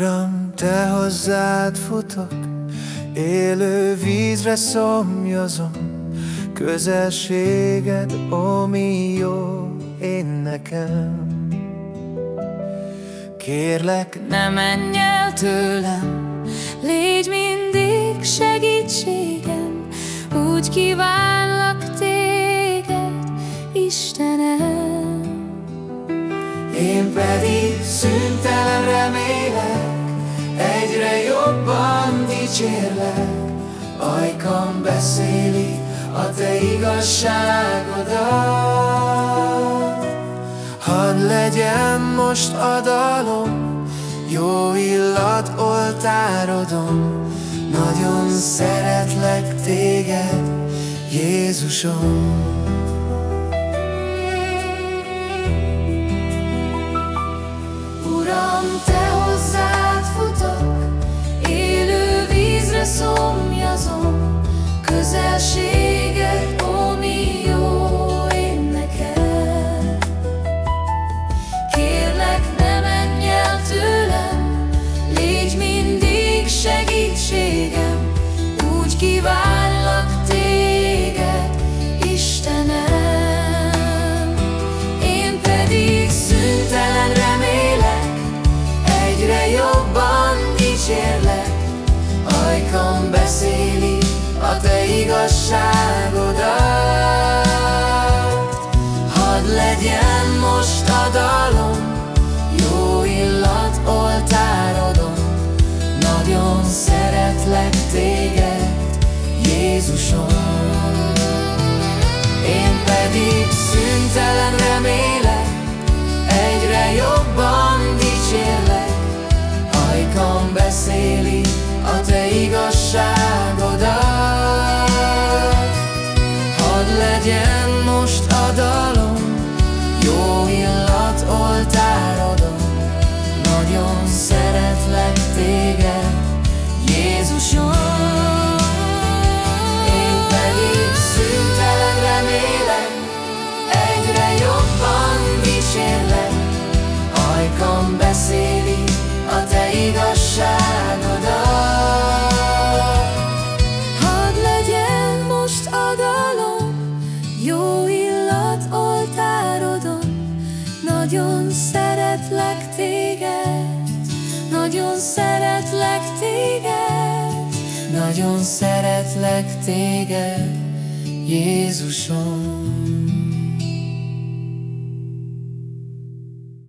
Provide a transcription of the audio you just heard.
Uram, Te hozzád futok, élő vízre szomjazom, Közelséged, ó mi jó én nekem. Kérlek, ne menj el tőlem, légy mindig segítségem, úgy kívánlak téged, Istenem. Én pedig szüntelen remélek, egyre jobban dicsérlek, ajkam beszéli a te igazságodat. Hadd legyen most a dalom, jó illat oltárodom, nagyon szeretlek téged, Jézusom. Igazságodat. Hadd legyen most a nagyon szeretlek téged, nagyon szeretlek téged, nagyon szeretlek téged, Jézusom.